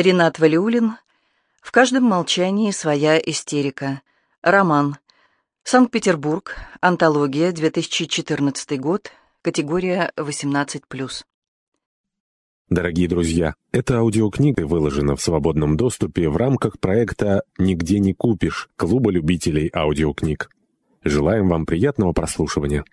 Ренат Валиулин. В каждом молчании своя истерика. Роман. Санкт-Петербург. Антология. 2014 год. Категория 18+. Дорогие друзья, эта аудиокнига выложена в свободном доступе в рамках проекта «Нигде не купишь» Клуба любителей аудиокниг. Желаем вам приятного прослушивания.